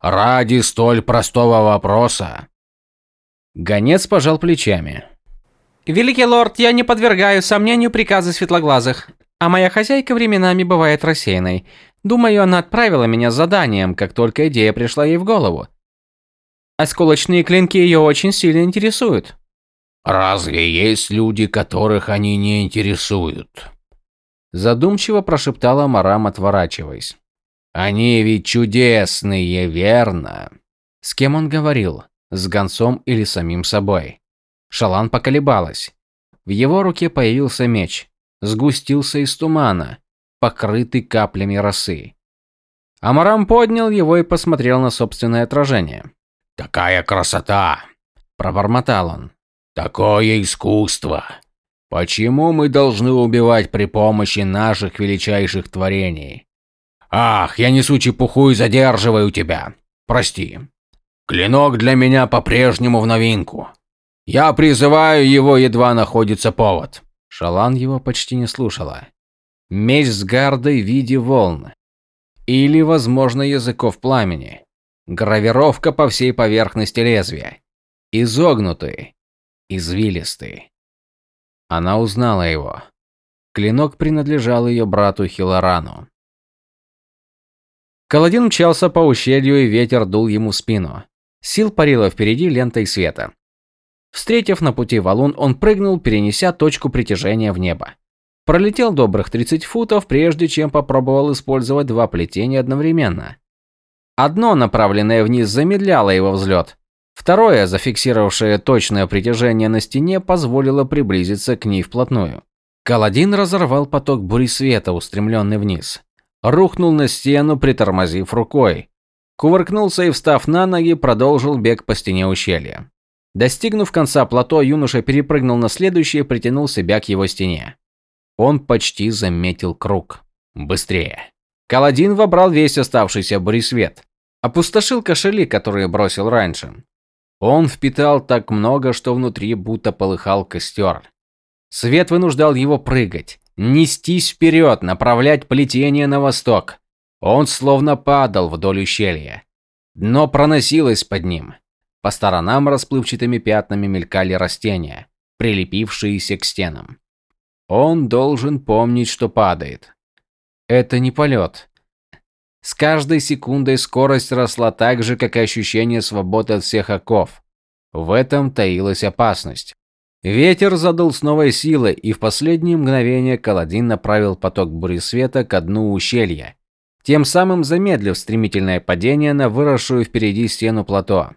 Ради столь простого вопроса. Гонец пожал плечами. Великий лорд, я не подвергаю сомнению приказы светлоглазых, а моя хозяйка временами бывает рассеянной. Думаю, она отправила меня с заданием, как только идея пришла ей в голову. Осколочные клинки ее очень сильно интересуют. Разве есть люди, которых они не интересуют? Задумчиво прошептала Марам, отворачиваясь. Они ведь чудесные, верно? С кем он говорил? С гонцом или самим собой? Шалан поколебалась. В его руке появился меч. Сгустился из тумана, покрытый каплями росы. Амарам поднял его и посмотрел на собственное отражение. «Такая красота!» – пробормотал он. Такое искусство. Почему мы должны убивать при помощи наших величайших творений? Ах, я несу чепуху и задерживаю тебя. Прости. Клинок для меня по-прежнему в новинку. Я призываю его, едва находится повод. Шалан его почти не слушала. Меч с гардой в виде волн. Или, возможно, языков пламени. Гравировка по всей поверхности лезвия. Изогнутый, извилистый. Она узнала его. Клинок принадлежал ее брату Хилорану. Каладин мчался по ущелью, и ветер дул ему в спину. Сил парила впереди лентой света. Встретив на пути валун, он прыгнул, перенеся точку притяжения в небо. Пролетел добрых 30 футов, прежде чем попробовал использовать два плетения одновременно. Одно, направленное вниз, замедляло его взлет, Второе, зафиксировавшее точное притяжение на стене, позволило приблизиться к ней вплотную. Каладин разорвал поток бури света, устремленный вниз. Рухнул на стену, притормозив рукой. Кувыркнулся и, встав на ноги, продолжил бег по стене ущелья. Достигнув конца плато, юноша перепрыгнул на следующее и притянул себя к его стене. Он почти заметил круг. Быстрее. Каладин вобрал весь оставшийся буресвет. Опустошил кошели, которые бросил раньше. Он впитал так много, что внутри будто полыхал костер. Свет вынуждал его прыгать, нестись вперед, направлять плетение на восток. Он словно падал вдоль ущелья. Дно проносилось под ним. По сторонам расплывчатыми пятнами мелькали растения, прилепившиеся к стенам. Он должен помнить, что падает. Это не полет. С каждой секундой скорость росла так же, как и ощущение свободы от всех оков. В этом таилась опасность. Ветер задул с новой силой, и в последние мгновения Каладин направил поток бури света к дну ущелья, тем самым замедлив стремительное падение на выросшую впереди стену плато.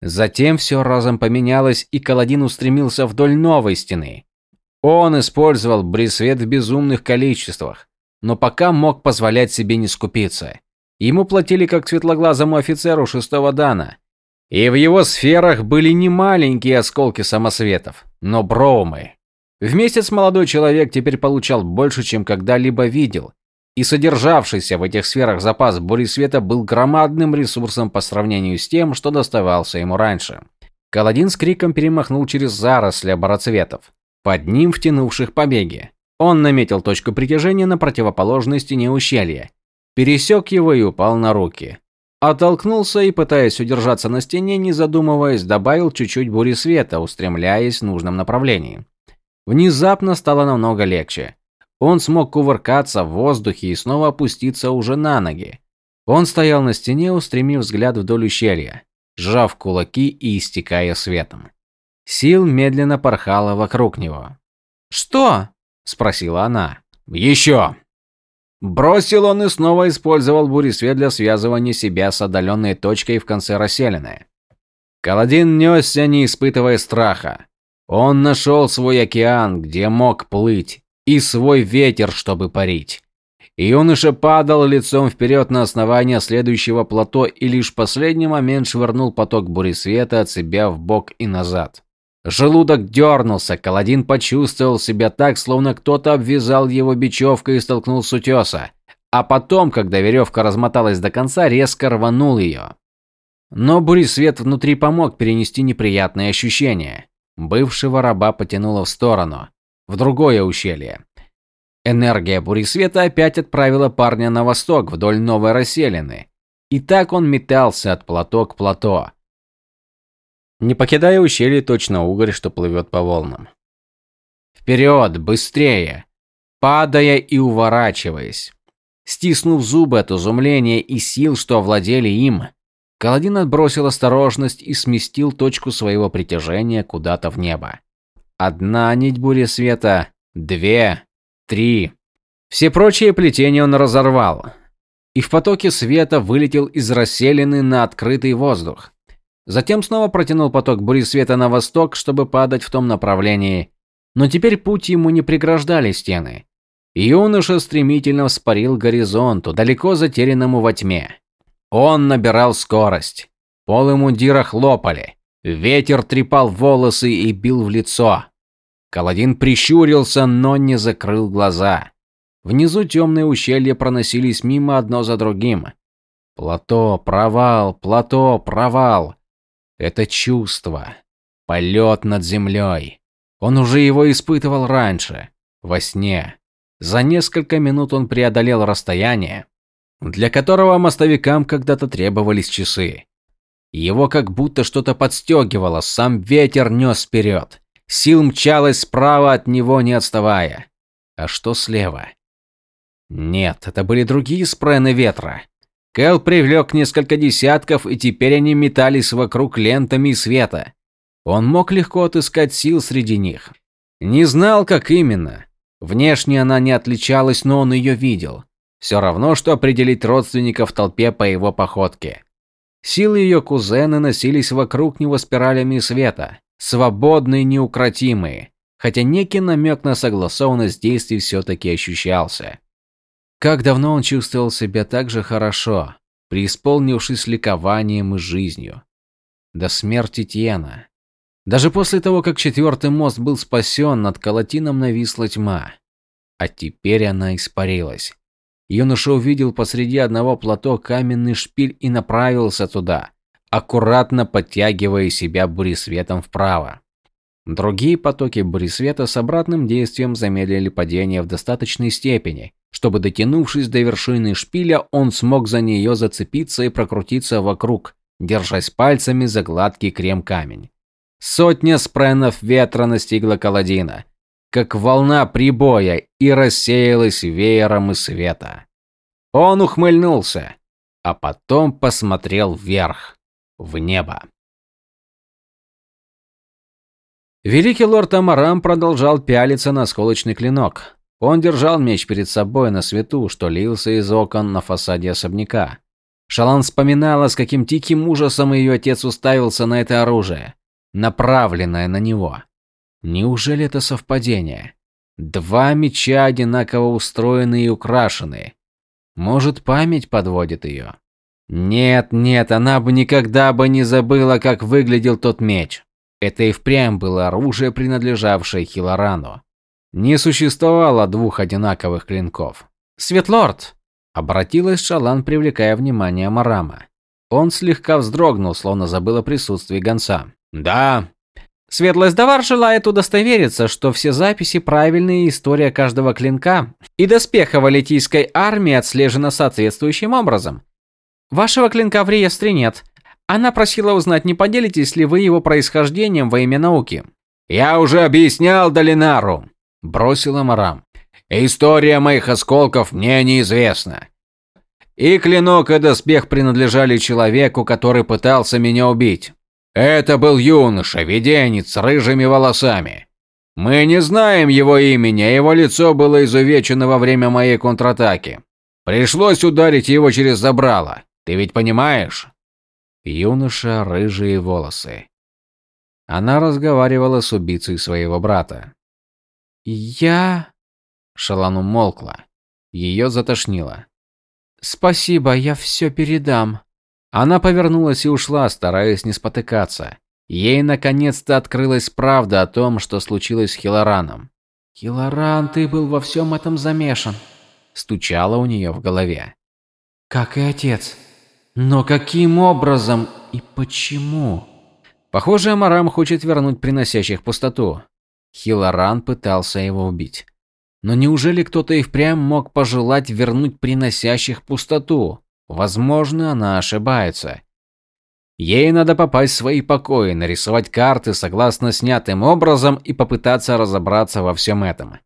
Затем все разом поменялось, и Каладин устремился вдоль новой стены. Он использовал брисвет в безумных количествах, но пока мог позволять себе не скупиться. Ему платили как светлоглазому офицеру шестого дана. И в его сферах были не маленькие осколки самосветов, но броумы. В месяц молодой человек теперь получал больше, чем когда-либо видел, и содержавшийся в этих сферах запас бури света был громадным ресурсом по сравнению с тем, что доставался ему раньше. Каладин с криком перемахнул через заросли обороцветов, под ним втянувших побеги. Он наметил точку притяжения на противоположной стене ущелья, пересек его и упал на руки. Оттолкнулся и, пытаясь удержаться на стене, не задумываясь, добавил чуть-чуть бури света, устремляясь в нужном направлении. Внезапно стало намного легче. Он смог кувыркаться в воздухе и снова опуститься уже на ноги. Он стоял на стене, устремив взгляд вдоль ущелья, сжав кулаки и истекая светом. Сил медленно порхала вокруг него. «Что?» – спросила она. «Еще!» Бросил он и снова использовал буресвет для связывания себя с отдаленной точкой в конце расселины. Каладин несся, не испытывая страха. Он нашел свой океан, где мог плыть, и свой ветер, чтобы парить. И юноша падал лицом вперед на основание следующего плато и лишь в последний момент швырнул поток буресвета от себя в бок и назад. Желудок дернулся, Каладин почувствовал себя так, словно кто-то обвязал его бечевкой и столкнул с утеса. А потом, когда веревка размоталась до конца, резко рванул ее. Но буресвет внутри помог перенести неприятные ощущения. Бывшего раба потянуло в сторону, в другое ущелье. Энергия буресвета опять отправила парня на восток, вдоль новой расселины. И так он метался от плато к плато, не покидая ущелье точно угорь, что плывет по волнам. Вперед, быстрее, падая и уворачиваясь. Стиснув зубы от изумления и сил, что овладели им, Каладин отбросил осторожность и сместил точку своего притяжения куда-то в небо. Одна нить бури света, две, три. Все прочие плетения он разорвал. И в потоке света вылетел из расселены на открытый воздух. Затем снова протянул поток бури света на восток, чтобы падать в том направлении. Но теперь путь ему не преграждали стены. Юноша стремительно вспарил горизонту, далеко затерянному во тьме. Он набирал скорость. Полы мундира хлопали. Ветер трепал волосы и бил в лицо. Каладин прищурился, но не закрыл глаза. Внизу темные ущелья проносились мимо одно за другим. Плато, провал, плато, провал. Это чувство. Полет над землей. Он уже его испытывал раньше, во сне. За несколько минут он преодолел расстояние, для которого мостовикам когда-то требовались часы. Его как будто что-то подстегивало, сам ветер нес вперед. Сил мчалась справа от него, не отставая. А что слева? Нет, это были другие спрены ветра. Кэл привлек несколько десятков, и теперь они метались вокруг лентами света. Он мог легко отыскать сил среди них. Не знал, как именно. Внешне она не отличалась, но он ее видел. Все равно, что определить родственника в толпе по его походке. Силы ее кузена носились вокруг него спиралями света, свободные, неукротимые, хотя некий намек на согласованность действий все-таки ощущался. Как давно он чувствовал себя так же хорошо, преисполнившись ликованием и жизнью. До смерти Тьена. Даже после того, как четвертый мост был спасен, над Калатином нависла тьма. А теперь она испарилась. Юноша увидел посреди одного плато каменный шпиль и направился туда, аккуратно подтягивая себя буресветом вправо. Другие потоки буресвета с обратным действием замедлили падение в достаточной степени, чтобы, дотянувшись до вершины шпиля, он смог за нее зацепиться и прокрутиться вокруг, держась пальцами за гладкий крем-камень. Сотня спренов ветра настигла Каладина, как волна прибоя, и рассеялась веером и света. Он ухмыльнулся, а потом посмотрел вверх, в небо. Великий лорд Амарам продолжал пялиться на осколочный клинок. Он держал меч перед собой на свету, что лился из окон на фасаде особняка. Шалан вспоминала, с каким тихим ужасом ее отец уставился на это оружие, направленное на него. Неужели это совпадение? Два меча одинаково устроенные и украшенные. Может, память подводит ее? Нет, нет, она бы никогда бы не забыла, как выглядел тот меч. Это и впрямь было оружие, принадлежавшее Хилорану. Не существовало двух одинаковых клинков. «Светлорд!» – обратилась Шалан, привлекая внимание Марама. Он слегка вздрогнул, словно забыл о присутствии гонца. «Да», Светлость Давар желает удостовериться, что все записи правильные история каждого клинка и доспеха валетийской армии отслежена соответствующим образом. Вашего клинка в реестре нет. Она просила узнать, не поделитесь ли вы его происхождением во имя науки. Я уже объяснял Долинару, бросила Марам. История моих осколков мне неизвестна. И клинок и доспех принадлежали человеку, который пытался меня убить. Это был юноша, виденец с рыжими волосами. Мы не знаем его имени, а его лицо было изувечено во время моей контратаки. Пришлось ударить его через забрало. Ты ведь понимаешь? Юноша, рыжие волосы. Она разговаривала с убийцей своего брата. «Я...» Шалан умолкла. Ее затошнило. «Спасибо, я все передам». Она повернулась и ушла, стараясь не спотыкаться. Ей наконец-то открылась правда о том, что случилось с Хилораном. «Хилоран, ты был во всем этом замешан», – стучало у нее в голове. «Как и отец. Но каким образом и почему? Похоже, Амарам хочет вернуть приносящих пустоту. Хилоран пытался его убить. Но неужели кто-то и впрямь мог пожелать вернуть приносящих пустоту? Возможно, она ошибается. Ей надо попасть в свои покои, нарисовать карты согласно снятым образом и попытаться разобраться во всем этом.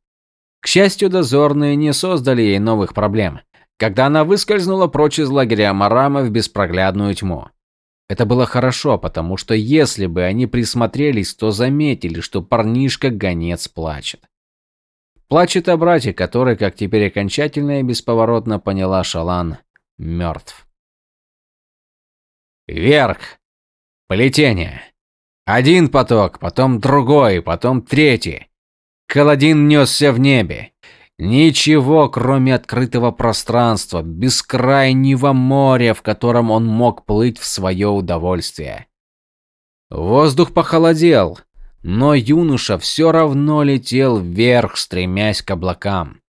К счастью, дозорные не создали ей новых проблем, когда она выскользнула прочь из лагеря Амарама в беспроглядную тьму. Это было хорошо, потому что если бы они присмотрелись, то заметили, что парнишка-гонец плачет. Плачет о брате, который, как теперь окончательно и бесповоротно поняла Шалан, мертв. Вверх. Полетение. Один поток, потом другой, потом третий. Каладин несся в небе. Ничего, кроме открытого пространства, бескрайнего моря, в котором он мог плыть в свое удовольствие. Воздух похолодел, но юноша все равно летел вверх, стремясь к облакам.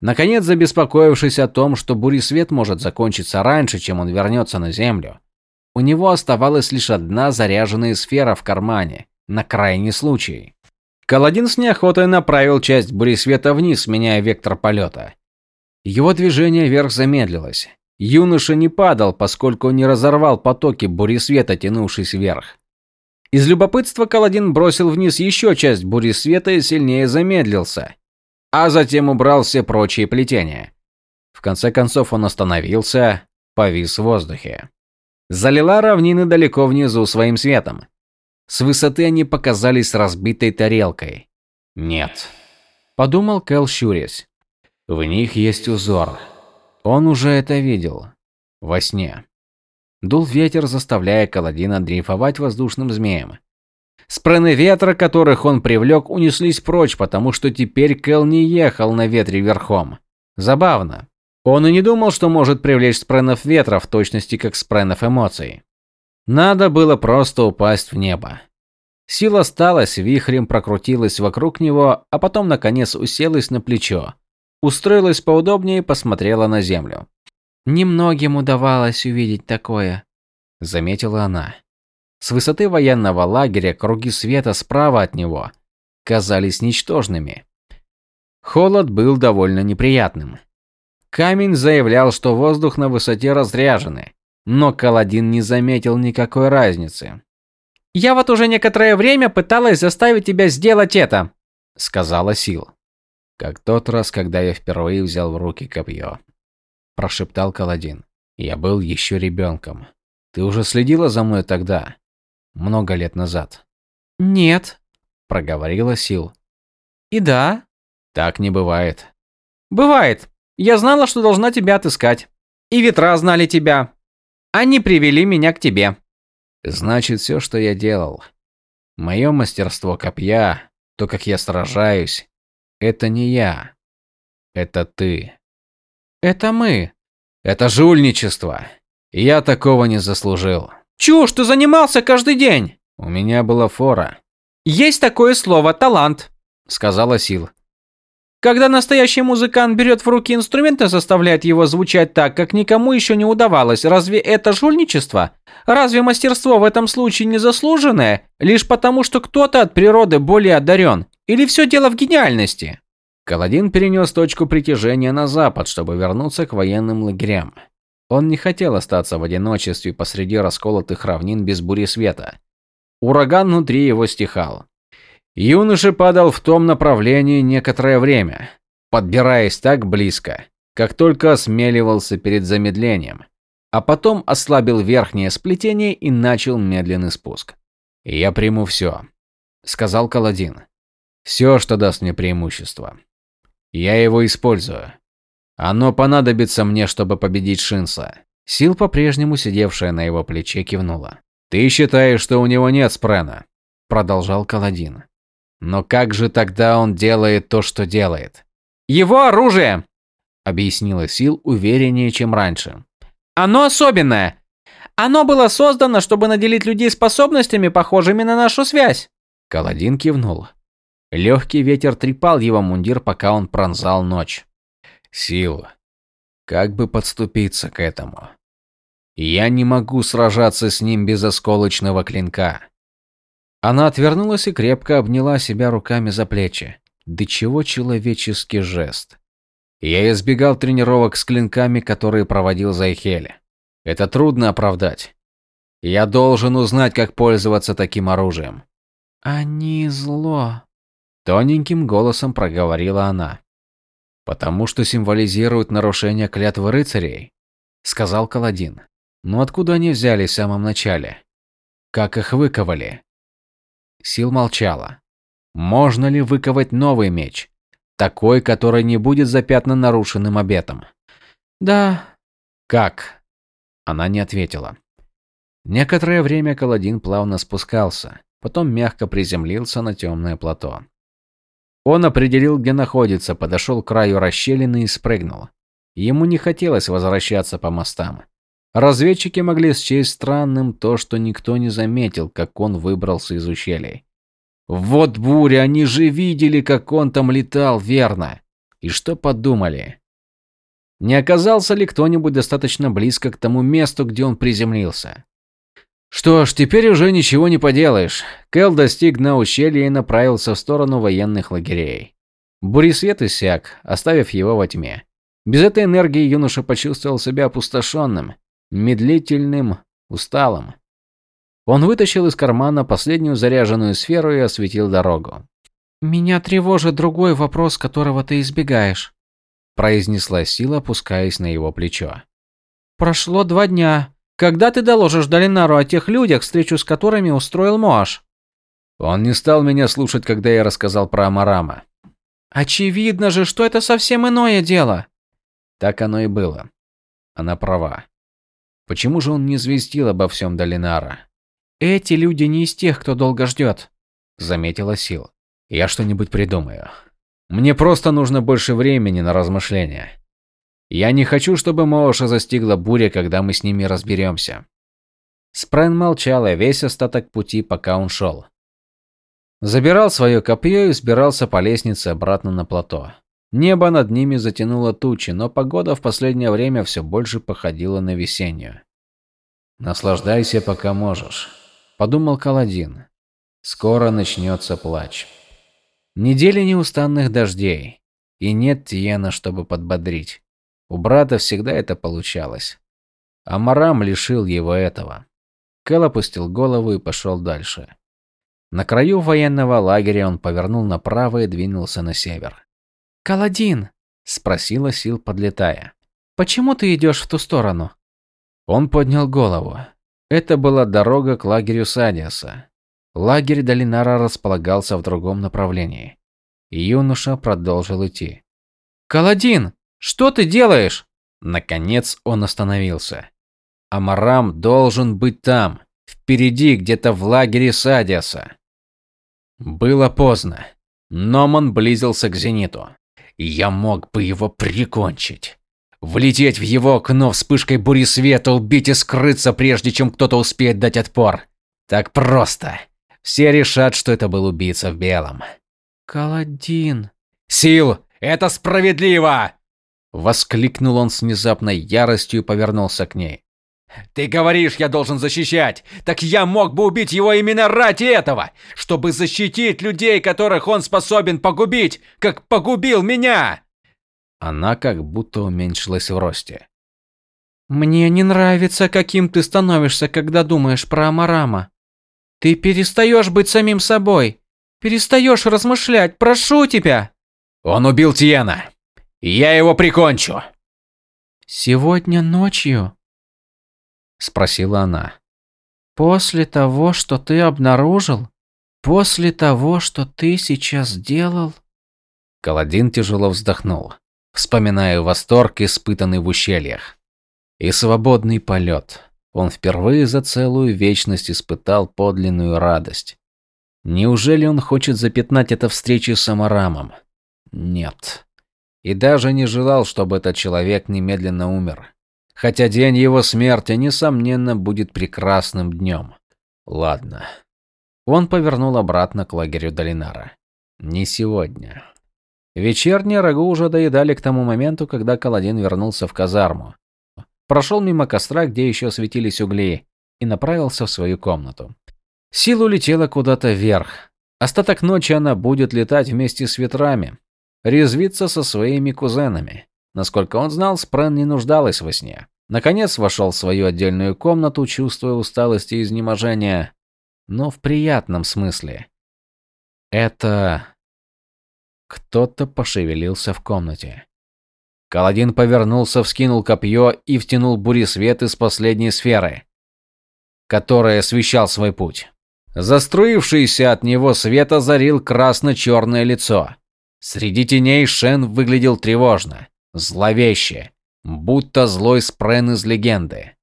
Наконец, забеспокоившись о том, что буресвет может закончиться раньше, чем он вернется на Землю, у него оставалась лишь одна заряженная сфера в кармане, на крайний случай. Каладин с неохотой направил часть буресвета вниз, меняя вектор полета. Его движение вверх замедлилось. Юноша не падал, поскольку не разорвал потоки буресвета, тянувшись вверх. Из любопытства Каладин бросил вниз еще часть буресвета и сильнее замедлился, а затем убрал все прочие плетения. В конце концов он остановился, повис в воздухе. Залила равнины далеко внизу своим светом. С высоты они показались разбитой тарелкой. Нет. Подумал Кэл щурясь. В них есть узор. Он уже это видел. Во сне. Дул ветер, заставляя Каладина дрейфовать воздушным змеем. Спрены ветра, которых он привлек, унеслись прочь, потому что теперь Кэл не ехал на ветре верхом. Забавно. Он и не думал, что может привлечь спренов ветра в точности, как спренов эмоций. Надо было просто упасть в небо. Сила сталась, вихрем прокрутилась вокруг него, а потом наконец уселась на плечо. Устроилась поудобнее и посмотрела на землю. Немногим удавалось увидеть такое, заметила она. С высоты военного лагеря круги света справа от него казались ничтожными. Холод был довольно неприятным. Камень заявлял, что воздух на высоте разряженный, но Каладин не заметил никакой разницы. «Я вот уже некоторое время пыталась заставить тебя сделать это», — сказала Сил. «Как тот раз, когда я впервые взял в руки копье», — прошептал Каладин. «Я был еще ребенком. Ты уже следила за мной тогда, много лет назад?» «Нет», — проговорила Сил. «И да?» «Так не бывает». «Бывает. Я знала, что должна тебя отыскать. И ветра знали тебя. Они привели меня к тебе. Значит, все, что я делал, мое мастерство копья, то, как я сражаюсь, это не я. Это ты. Это мы. Это жульничество. Я такого не заслужил. Чушь, ты занимался каждый день. У меня была фора. Есть такое слово талант, сказала Сил. Когда настоящий музыкант берет в руки инструмент и заставляет его звучать так, как никому еще не удавалось, разве это жульничество? Разве мастерство в этом случае не заслуженное, лишь потому, что кто-то от природы более одарен? Или все дело в гениальности? Каладин перенес точку притяжения на запад, чтобы вернуться к военным лагерям. Он не хотел остаться в одиночестве посреди расколотых равнин без бури света. Ураган внутри его стихал. Юноша падал в том направлении некоторое время, подбираясь так близко, как только осмеливался перед замедлением, а потом ослабил верхнее сплетение и начал медленный спуск. «Я приму все», — сказал Каладин. «Все, что даст мне преимущество. Я его использую. Оно понадобится мне, чтобы победить Шинса». Сил, по-прежнему сидевшая на его плече, кивнула. «Ты считаешь, что у него нет спрена?» – продолжал Каладин. Но как же тогда он делает то, что делает? Его оружие, объяснила Сил увереннее, чем раньше. Оно особенное. Оно было создано, чтобы наделить людей способностями, похожими на нашу связь. Каладин кивнул. Легкий ветер трепал его мундир, пока он пронзал ночь. Сил. Как бы подступиться к этому? Я не могу сражаться с ним без осколочного клинка. Она отвернулась и крепко обняла себя руками за плечи. Да чего человеческий жест. Я избегал тренировок с клинками, которые проводил Зайхеле. Это трудно оправдать. Я должен узнать, как пользоваться таким оружием. Они зло. Тоненьким голосом проговорила она. Потому что символизируют нарушение клятвы рыцарей, сказал Каладин. Но откуда они взялись в самом начале? Как их выковали? Сил молчала. Можно ли выковать новый меч? Такой, который не будет запятнан нарушенным обетом. Да. Как? Она не ответила. Некоторое время Каладин плавно спускался, потом мягко приземлился на темное плато. Он определил, где находится, подошел к краю расщелины и спрыгнул. Ему не хотелось возвращаться по мостам. Разведчики могли счесть странным то, что никто не заметил, как он выбрался из ущелий. Вот буря, они же видели, как он там летал, верно? И что подумали? Не оказался ли кто-нибудь достаточно близко к тому месту, где он приземлился? Что ж, теперь уже ничего не поделаешь. Кэл достиг дна ущелья и направился в сторону военных лагерей. Буресвет иссяк, оставив его во тьме. Без этой энергии юноша почувствовал себя опустошенным, медлительным, усталым. Он вытащил из кармана последнюю заряженную сферу и осветил дорогу. «Меня тревожит другой вопрос, которого ты избегаешь», – произнесла Сила, опускаясь на его плечо. «Прошло два дня. Когда ты доложишь Долинару о тех людях, встречу с которыми устроил Моаш?» Он не стал меня слушать, когда я рассказал про Амарама. «Очевидно же, что это совсем иное дело». Так оно и было. Она права. Почему же он не известил обо всем Долинара? «Эти люди не из тех, кто долго ждет», — заметила Сил. «Я что-нибудь придумаю. Мне просто нужно больше времени на размышления. Я не хочу, чтобы Моуша застигла буря, когда мы с ними разберемся». Спрен молчал весь остаток пути, пока он шел. Забирал свое копье и взбирался по лестнице обратно на плато. Небо над ними затянуло тучи, но погода в последнее время все больше походила на весеннюю. «Наслаждайся, пока можешь», подумал Каладин. Скоро начнется плач. Недели неустанных дождей. И нет Тиена, чтобы подбодрить. У брата всегда это получалось. А Марам лишил его этого. Кэл опустил голову и пошел дальше. На краю военного лагеря он повернул направо и двинулся на север. «Каладин!» – спросила Сил, подлетая. «Почему ты идешь в ту сторону?» Он поднял голову. Это была дорога к лагерю Садиаса. Лагерь Долинара располагался в другом направлении. И юноша продолжил идти. «Каладин, что ты делаешь?» Наконец он остановился. Амарам должен быть там, впереди, где-то в лагере Садиаса. Было поздно. Номан близился к зениту. Я мог бы его прикончить. Влететь в его окно вспышкой бури света, убить и скрыться, прежде чем кто-то успеет дать отпор. Так просто. Все решат, что это был убийца в белом. Каладин. Сил, это справедливо! Воскликнул он с внезапной яростью и повернулся к ней. Ты говоришь, я должен защищать. Так я мог бы убить его именно ради этого, чтобы защитить людей, которых он способен погубить, как погубил меня. Она как будто уменьшилась в росте. «Мне не нравится, каким ты становишься, когда думаешь про Амарама. Ты перестаешь быть самим собой. Перестаешь размышлять, прошу тебя!» «Он убил Тиена. Я его прикончу!» «Сегодня ночью?» Спросила она. «После того, что ты обнаружил? После того, что ты сейчас сделал?» Каладин тяжело вздохнул вспоминая восторг, испытанный в ущельях. И свободный полет. Он впервые за целую вечность испытал подлинную радость. Неужели он хочет запятнать это встречи с Амарамом? Нет. И даже не желал, чтобы этот человек немедленно умер. Хотя день его смерти, несомненно, будет прекрасным днем. Ладно. Он повернул обратно к лагерю Долинара. Не сегодня. Вечернее рагу уже доедали к тому моменту, когда Каладин вернулся в казарму. прошел мимо костра, где еще светились угли, и направился в свою комнату. Сила улетела куда-то вверх. Остаток ночи она будет летать вместе с ветрами, резвиться со своими кузенами. Насколько он знал, Спрен не нуждалась во сне. Наконец вошел в свою отдельную комнату, чувствуя усталость и изнеможение, но в приятном смысле. Это... Кто-то пошевелился в комнате. Каладин повернулся, вскинул копье и втянул буресвет из последней сферы, которая освещал свой путь. Заструившийся от него свет озарил красно-черное лицо. Среди теней Шен выглядел тревожно, зловеще, будто злой спрен из легенды.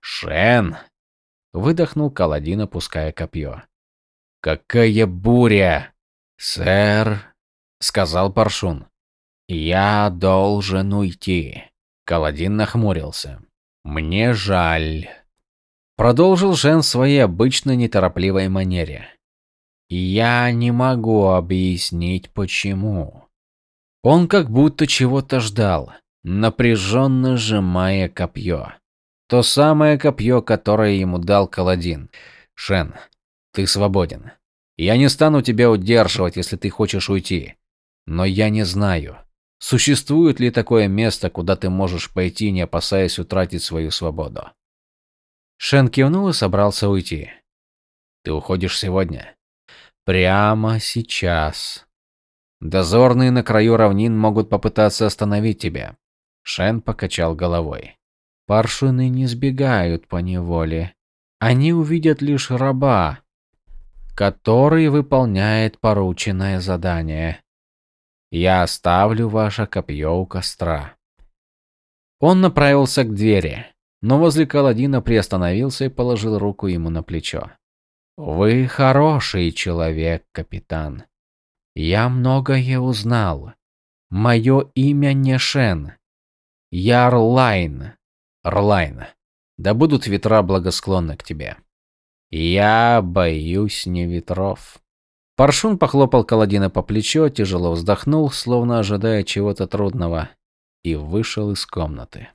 «Шен!» – выдохнул Каладин, опуская копье. «Какая буря!» «Сэр!» – сказал Паршун. «Я должен уйти». Каладин нахмурился. «Мне жаль». Продолжил Шен в своей обычной неторопливой манере. «Я не могу объяснить, почему». Он как будто чего-то ждал, напряженно сжимая копье. То самое копье, которое ему дал Каладин. «Шен, ты свободен. Я не стану тебя удерживать, если ты хочешь уйти. Но я не знаю, существует ли такое место, куда ты можешь пойти, не опасаясь утратить свою свободу». Шен кивнул и собрался уйти. «Ты уходишь сегодня?» «Прямо сейчас», Дозорные на краю равнин могут попытаться остановить тебя. Шен покачал головой. Паршуны не сбегают по неволе. Они увидят лишь раба, который выполняет порученное задание. Я оставлю ваше копье у костра. Он направился к двери, но возле Каладина приостановился и положил руку ему на плечо. Вы хороший человек, капитан. Я многое узнал. Мое имя не Шен. Я Рлайн. Рлайн. Да будут ветра благосклонны к тебе. Я боюсь не ветров. Паршун похлопал Каладина по плечу, тяжело вздохнул, словно ожидая чего-то трудного, и вышел из комнаты.